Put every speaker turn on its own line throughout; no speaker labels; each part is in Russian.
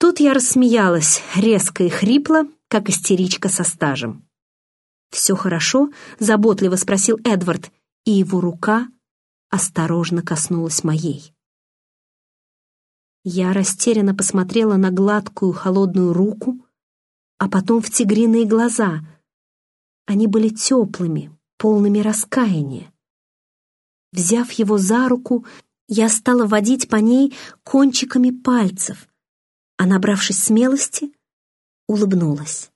Тут я рассмеялась, резко и хрипло, как истеричка со стажем. «Все хорошо?» — заботливо спросил Эдвард, и его рука осторожно коснулась моей. Я растерянно посмотрела на гладкую холодную руку, а потом в тигриные глаза. Они были теплыми, полными раскаяния. Взяв его за руку, я стала водить по ней кончиками пальцев, а, набравшись смелости, улыбнулась.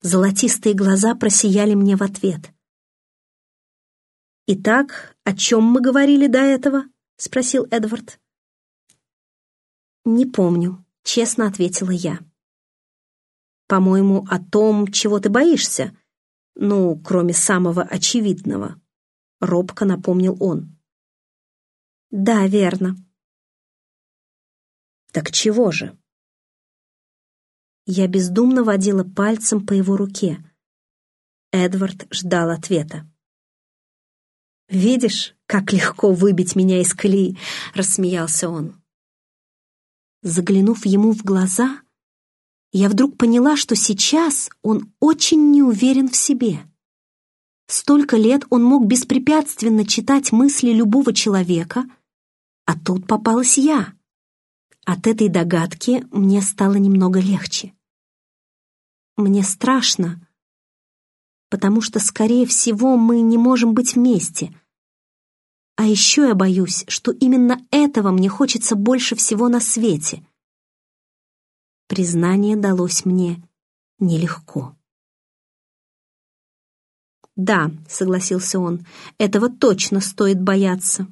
Золотистые глаза просияли мне в ответ. «Итак, о чем мы говорили до этого?» — спросил Эдвард. «Не помню», — честно ответила я. «По-моему, о том, чего ты боишься, ну, кроме самого очевидного», — робко напомнил он. «Да, верно». «Так чего же?» Я бездумно водила пальцем по его руке. Эдвард ждал ответа. «Видишь, как легко выбить меня из колеи?» — рассмеялся он. Заглянув ему в глаза, я вдруг поняла, что сейчас он очень не уверен в себе. Столько лет он мог беспрепятственно читать мысли любого человека, а тут попалась я. От этой догадки мне стало немного легче. Мне страшно, потому что, скорее всего, мы не можем быть вместе — а еще я боюсь, что именно этого мне хочется больше всего на свете. Признание далось мне нелегко. «Да», — согласился он, — «этого точно стоит бояться.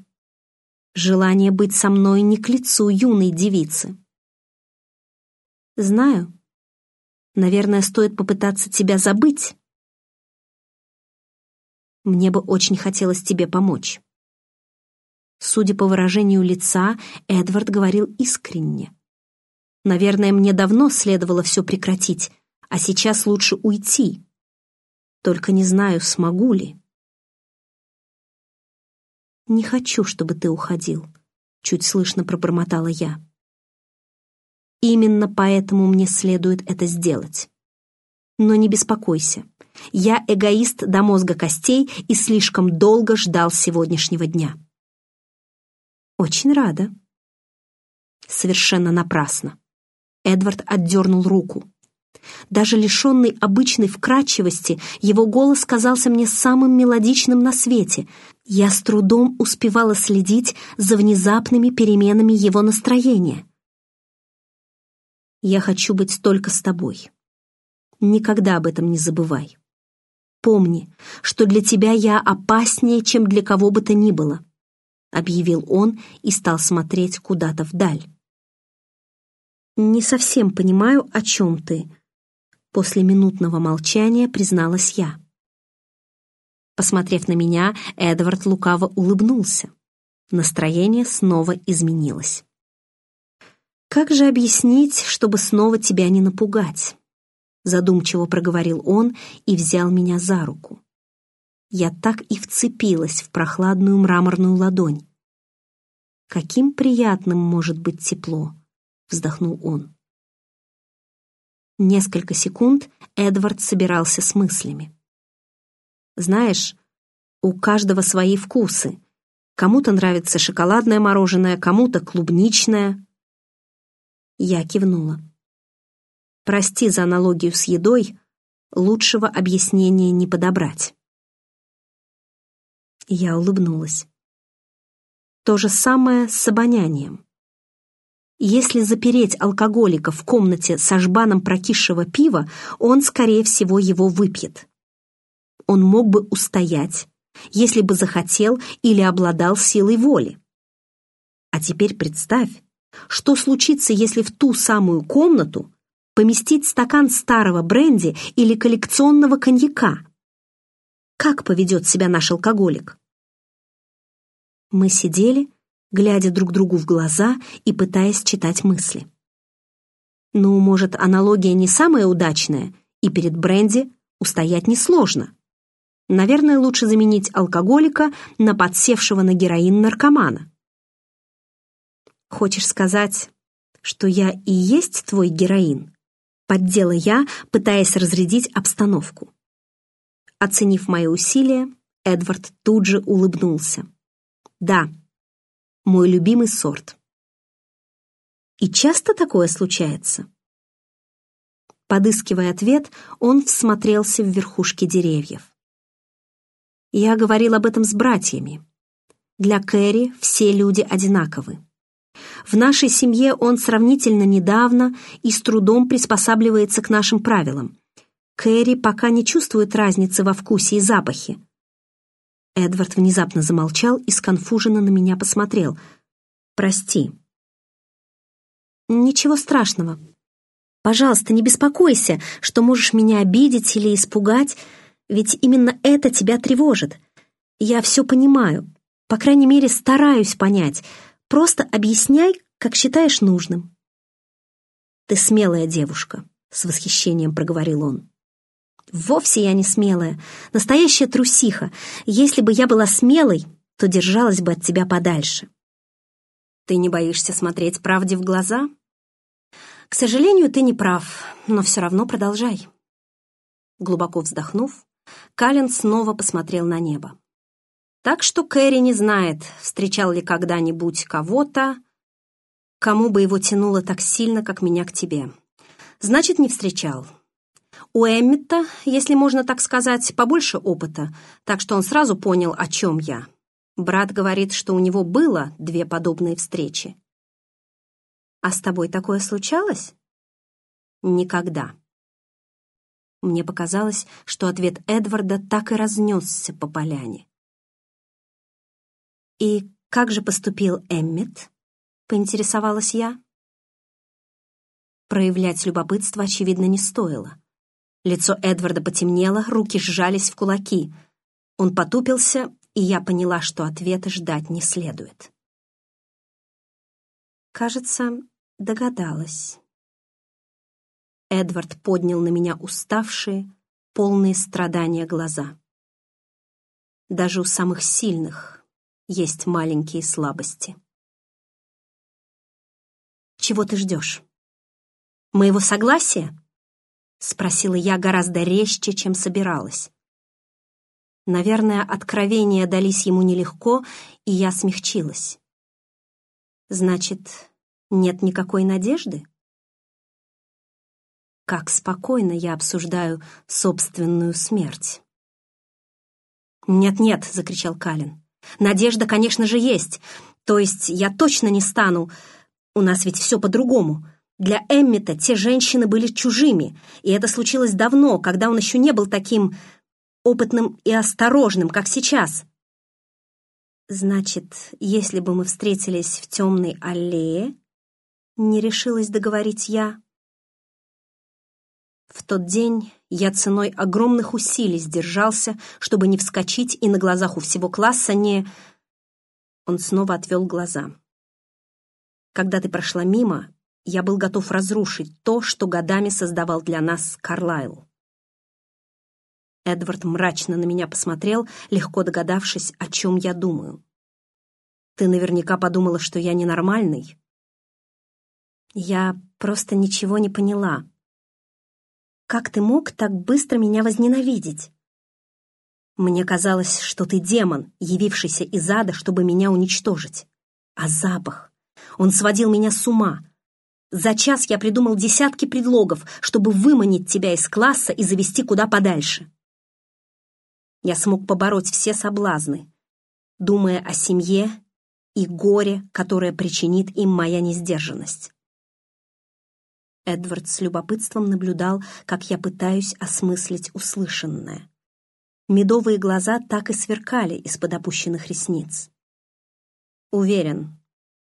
Желание быть со мной не к лицу юной девицы». «Знаю. Наверное, стоит попытаться тебя забыть. Мне бы очень хотелось тебе помочь». Судя по выражению лица, Эдвард говорил искренне. «Наверное, мне давно следовало все прекратить, а сейчас лучше уйти. Только не знаю, смогу ли». «Не хочу, чтобы ты уходил», — чуть слышно пробормотала я. «Именно поэтому мне следует это сделать. Но не беспокойся, я эгоист до мозга костей и слишком долго ждал сегодняшнего дня». «Очень рада». Совершенно напрасно. Эдвард отдернул руку. Даже лишенный обычной вкрадчивости, его голос казался мне самым мелодичным на свете. Я с трудом успевала следить за внезапными переменами его настроения. «Я хочу быть только с тобой. Никогда об этом не забывай. Помни, что для тебя я опаснее, чем для кого бы то ни было объявил он и стал смотреть куда-то вдаль. «Не совсем понимаю, о чем ты», — после минутного молчания призналась я. Посмотрев на меня, Эдвард лукаво улыбнулся. Настроение снова изменилось. «Как же объяснить, чтобы снова тебя не напугать?» Задумчиво проговорил он и взял меня за руку я так и вцепилась в прохладную мраморную ладонь. «Каким приятным может быть тепло!» — вздохнул он. Несколько секунд Эдвард собирался с мыслями. «Знаешь, у каждого свои вкусы. Кому-то нравится шоколадное мороженое, кому-то клубничное». Я кивнула. «Прости за аналогию с едой, лучшего объяснения не подобрать». Я улыбнулась. То же самое с обонянием. Если запереть алкоголика в комнате со жбаном прокисшего пива, он, скорее всего, его выпьет. Он мог бы устоять, если бы захотел или обладал силой воли. А теперь представь, что случится, если в ту самую комнату поместить стакан старого бренди или коллекционного коньяка, как поведет себя наш алкоголик? Мы сидели, глядя друг другу в глаза и пытаясь читать мысли. Ну, может, аналогия не самая удачная, и перед бренди устоять несложно. Наверное, лучше заменить алкоголика на подсевшего на героин наркомана. Хочешь сказать, что я и есть твой героин?» Поддела я, пытаясь разрядить обстановку. Оценив мои усилия, Эдвард тут же улыбнулся. «Да, мой любимый сорт». «И часто такое случается?» Подыскивая ответ, он всмотрелся в верхушки деревьев. Я говорил об этом с братьями. Для Кэрри все люди одинаковы. В нашей семье он сравнительно недавно и с трудом приспосабливается к нашим правилам. Кэрри пока не чувствует разницы во вкусе и запахе. Эдвард внезапно замолчал и сконфуженно на меня посмотрел. «Прости». «Ничего страшного», Пожалуйста, не беспокойся, что можешь меня обидеть или испугать, ведь именно это тебя тревожит. Я все понимаю, по крайней мере, стараюсь понять. Просто объясняй, как считаешь нужным. «Ты смелая девушка», — с восхищением проговорил он. «Вовсе я не смелая, настоящая трусиха. Если бы я была смелой, то держалась бы от тебя подальше». «Ты не боишься смотреть правде в глаза?» К сожалению, ты не прав, но все равно продолжай. Глубоко вздохнув, Калин снова посмотрел на небо. Так что Кэрри не знает, встречал ли когда-нибудь кого-то, кому бы его тянуло так сильно, как меня к тебе. Значит, не встречал. У Эммита, если можно так сказать, побольше опыта, так что он сразу понял, о чем я. Брат говорит, что у него было две подобные встречи. А с тобой такое случалось? Никогда. Мне показалось, что ответ Эдварда так и разнесся по поляне. «И как же поступил Эммет?» — поинтересовалась я. Проявлять любопытство, очевидно, не стоило. Лицо Эдварда потемнело, руки сжались в кулаки. Он потупился, и я поняла, что ответа ждать не следует. Кажется, Догадалась. Эдвард поднял на меня уставшие, полные страдания глаза. Даже у самых сильных есть маленькие слабости. «Чего ты ждешь? Моего согласия?» — спросила я гораздо резче, чем собиралась. Наверное, откровения дались ему нелегко, и я смягчилась. «Значит, нет никакой надежды? Как спокойно я обсуждаю собственную смерть. «Нет-нет», — закричал Калин. «Надежда, конечно же, есть. То есть я точно не стану... У нас ведь все по-другому. Для Эммита те женщины были чужими, и это случилось давно, когда он еще не был таким опытным и осторожным, как сейчас. Значит, если бы мы встретились в темной аллее, не решилась договорить я. В тот день я ценой огромных усилий сдержался, чтобы не вскочить и на глазах у всего класса не... Он снова отвел глаза. Когда ты прошла мимо, я был готов разрушить то, что годами создавал для нас Карлайл. Эдвард мрачно на меня посмотрел, легко догадавшись, о чем я думаю. Ты наверняка подумала, что я ненормальный, я просто ничего не поняла. Как ты мог так быстро меня возненавидеть? Мне казалось, что ты демон, явившийся из ада, чтобы меня уничтожить. А запах... Он сводил меня с ума. За час я придумал десятки предлогов, чтобы выманить тебя из класса и завести куда подальше. Я смог побороть все соблазны, думая о семье и горе, которое причинит им моя несдержанность. Эдвард с любопытством наблюдал, как я пытаюсь осмыслить услышанное. Медовые глаза так и сверкали из-под опущенных ресниц. «Уверен,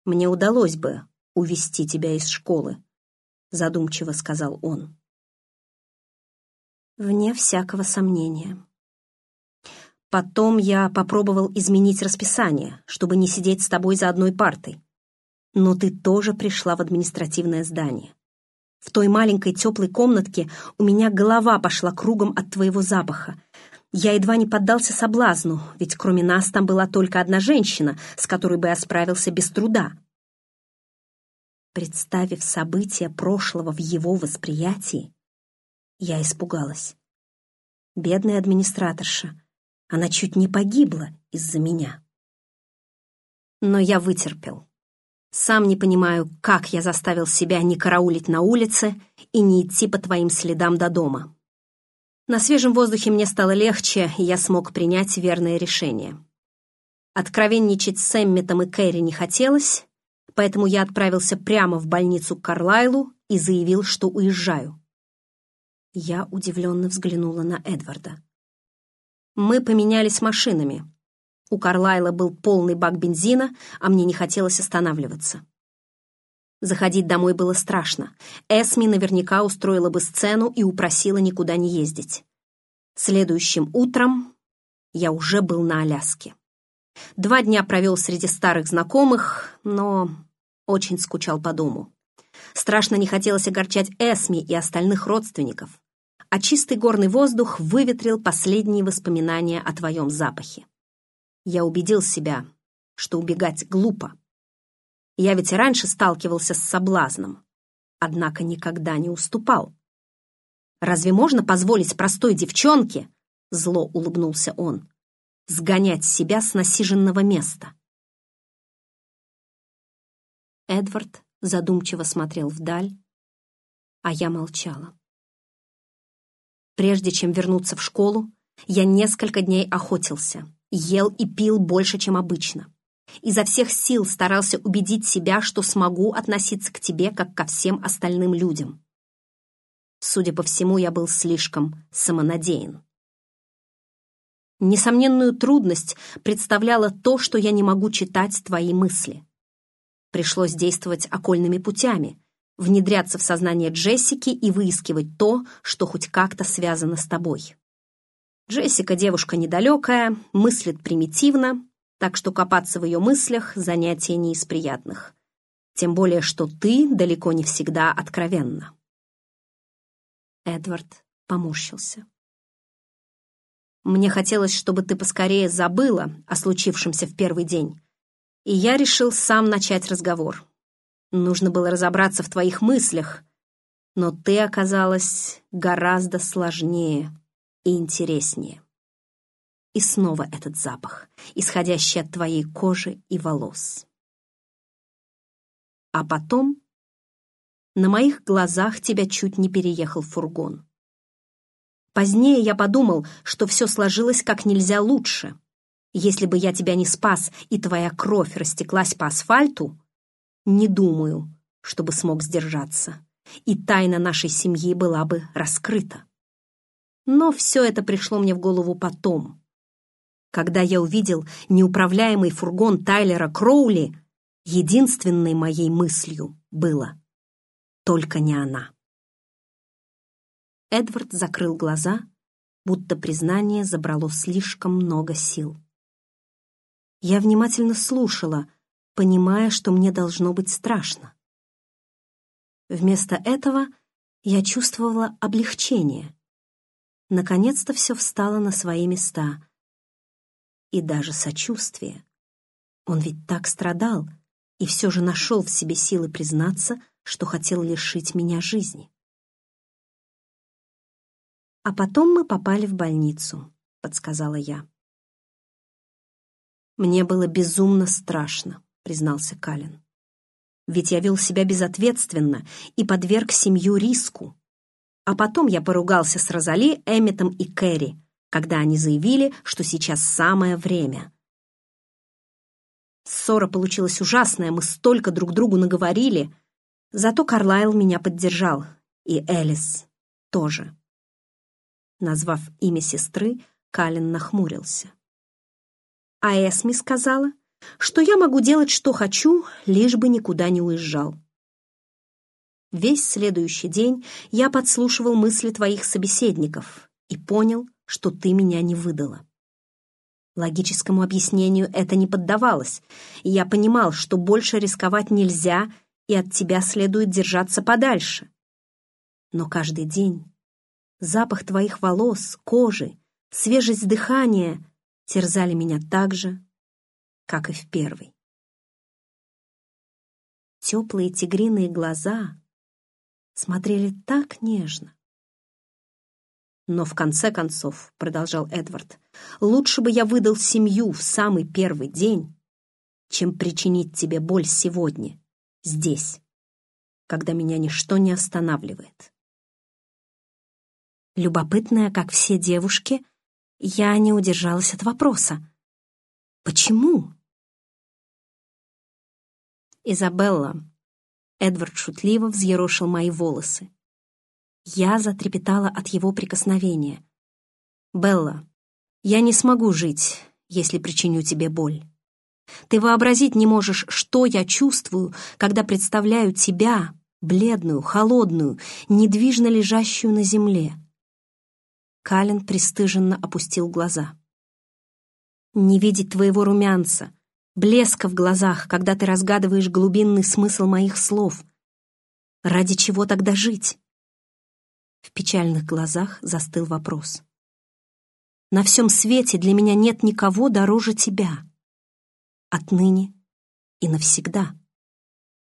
мне удалось бы увести тебя из школы», — задумчиво сказал он. Вне всякого сомнения. Потом я попробовал изменить расписание, чтобы не сидеть с тобой за одной партой. Но ты тоже пришла в административное здание. В той маленькой теплой комнатке у меня голова пошла кругом от твоего запаха. Я едва не поддался соблазну, ведь кроме нас там была только одна женщина, с которой бы я справился без труда. Представив события прошлого в его восприятии, я испугалась. Бедная администраторша, она чуть не погибла из-за меня. Но я вытерпел. Сам не понимаю, как я заставил себя не караулить на улице и не идти по твоим следам до дома. На свежем воздухе мне стало легче, и я смог принять верное решение. Откровенничать с Эмметом и Кэрри не хотелось, поэтому я отправился прямо в больницу к Карлайлу и заявил, что уезжаю. Я удивленно взглянула на Эдварда. Мы поменялись машинами. У Карлайла был полный бак бензина, а мне не хотелось останавливаться. Заходить домой было страшно. Эсми наверняка устроила бы сцену и упросила никуда не ездить. Следующим утром я уже был на Аляске. Два дня провел среди старых знакомых, но очень скучал по дому. Страшно не хотелось огорчать Эсми и остальных родственников, а чистый горный воздух выветрил последние воспоминания о твоем запахе. Я убедил себя, что убегать глупо. Я ведь и раньше сталкивался с соблазном, однако никогда не уступал. «Разве можно позволить простой девчонке, — зло улыбнулся он, — сгонять себя с насиженного места?» Эдвард задумчиво смотрел вдаль, а я молчала. Прежде чем вернуться в школу, я несколько дней охотился, ел и пил больше, чем обычно. Изо всех сил старался убедить себя, что смогу относиться к тебе, как ко всем остальным людям. Судя по всему, я был слишком самонадеян. Несомненную трудность представляло то, что я не могу читать твои мысли. Пришлось действовать окольными путями, внедряться в сознание Джессики и выискивать то, что хоть как-то связано с тобой. Джессика девушка недалекая, мыслит примитивно, так что копаться в ее мыслях — занятие не из приятных. Тем более, что ты далеко не всегда откровенна. Эдвард поморщился. Мне хотелось, чтобы ты поскорее забыла о случившемся в первый день, и я решил сам начать разговор. Нужно было разобраться в твоих мыслях, но ты оказалась гораздо сложнее и интереснее. И снова этот запах, исходящий от твоей кожи и волос. А потом на моих глазах тебя чуть не переехал фургон. Позднее я подумал, что все сложилось как нельзя лучше. Если бы я тебя не спас, и твоя кровь растеклась по асфальту, не думаю, чтобы смог сдержаться, и тайна нашей семьи была бы раскрыта. Но все это пришло мне в голову потом. Когда я увидел неуправляемый фургон Тайлера Кроули, единственной моей мыслью было «Только не она». Эдвард закрыл глаза, будто признание забрало слишком много сил. Я внимательно слушала, понимая, что мне должно быть страшно. Вместо этого я чувствовала облегчение. Наконец-то все встало на свои места. И даже сочувствие. Он ведь так страдал и все же нашел в себе силы признаться, что хотел лишить меня жизни. «А потом мы попали в больницу», — подсказала я. «Мне было безумно страшно», — признался Калин. «Ведь я вел себя безответственно и подверг семью риску. А потом я поругался с Розали, Эмметом и Кэрри, когда они заявили, что сейчас самое время». Ссора получилась ужасная, мы столько друг другу наговорили. Зато Карлайл меня поддержал, и Элис тоже. Назвав имя сестры, Калин нахмурился. А Эсми сказала, что я могу делать, что хочу, лишь бы никуда не уезжал. Весь следующий день я подслушивал мысли твоих собеседников и понял, что ты меня не выдала. Логическому объяснению это не поддавалось, и я понимал, что больше рисковать нельзя, и от тебя следует держаться подальше. Но каждый день запах твоих волос, кожи, свежесть дыхания терзали меня так же, как и в первый. Теплые тигриные глаза смотрели так нежно. «Но в конце концов, — продолжал Эдвард, — лучше бы я выдал семью в самый первый день, чем причинить тебе боль сегодня, здесь, когда меня ничто не останавливает». Любопытная, как все девушки, я не удержалась от вопроса. «Почему?» «Изабелла», — Эдвард шутливо взъерошил мои волосы. Я затрепетала от его прикосновения. «Белла, я не смогу жить, если причиню тебе боль. Ты вообразить не можешь, что я чувствую, когда представляю тебя, бледную, холодную, недвижно лежащую на земле. Калин пристыженно опустил глаза. «Не видеть твоего румянца, блеска в глазах, когда ты разгадываешь глубинный смысл моих слов. Ради чего тогда жить?» В печальных глазах застыл вопрос. «На всем свете для меня нет никого дороже тебя. Отныне и навсегда».